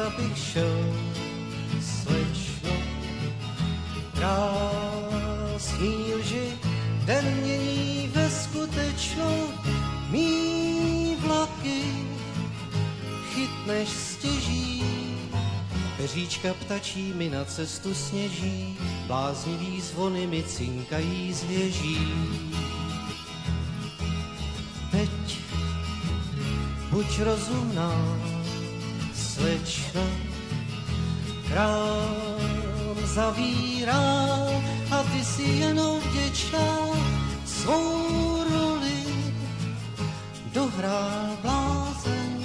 abych šel, slečno. Krásný lži, den mění ve skutečnou mý vlaky, chytneš stěží, peříčka ptačí mi na cestu sněží, bláznivý zvony mi cinkají z věží. Teď buď rozumná, slečna, krám zavírá a ty si jenom vděčná. Svou roli dohrál blázen,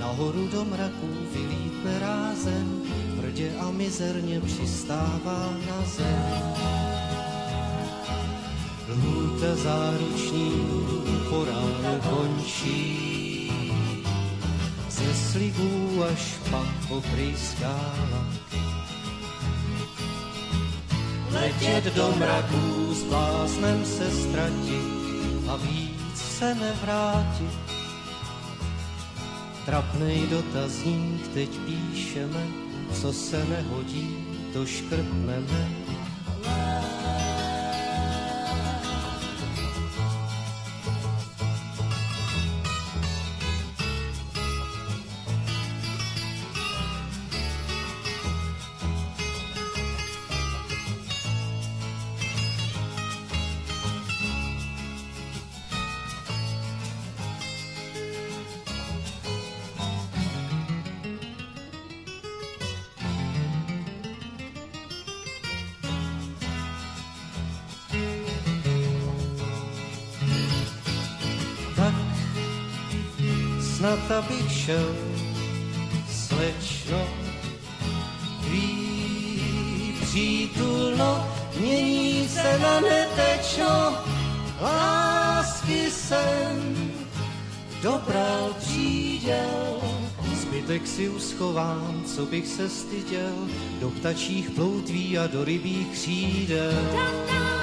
nahoru do mraků vylítne rázem, tvrdě a mizerně přistává na zem. Lhůta záruční po ze slibů až pak poprýskála. Letět do mraků s bláznem se ztratit a víc se nevrátit. Trapnej dotazník teď píšeme, co se nehodí, to škrtneme. tak snad abych šel, slečno, tvý přítulno, mění se na netečno, lásky jsem dobral příděl, zbytek si uschovám, co bych se styděl, do ptačích ploutví a do rybích křídel.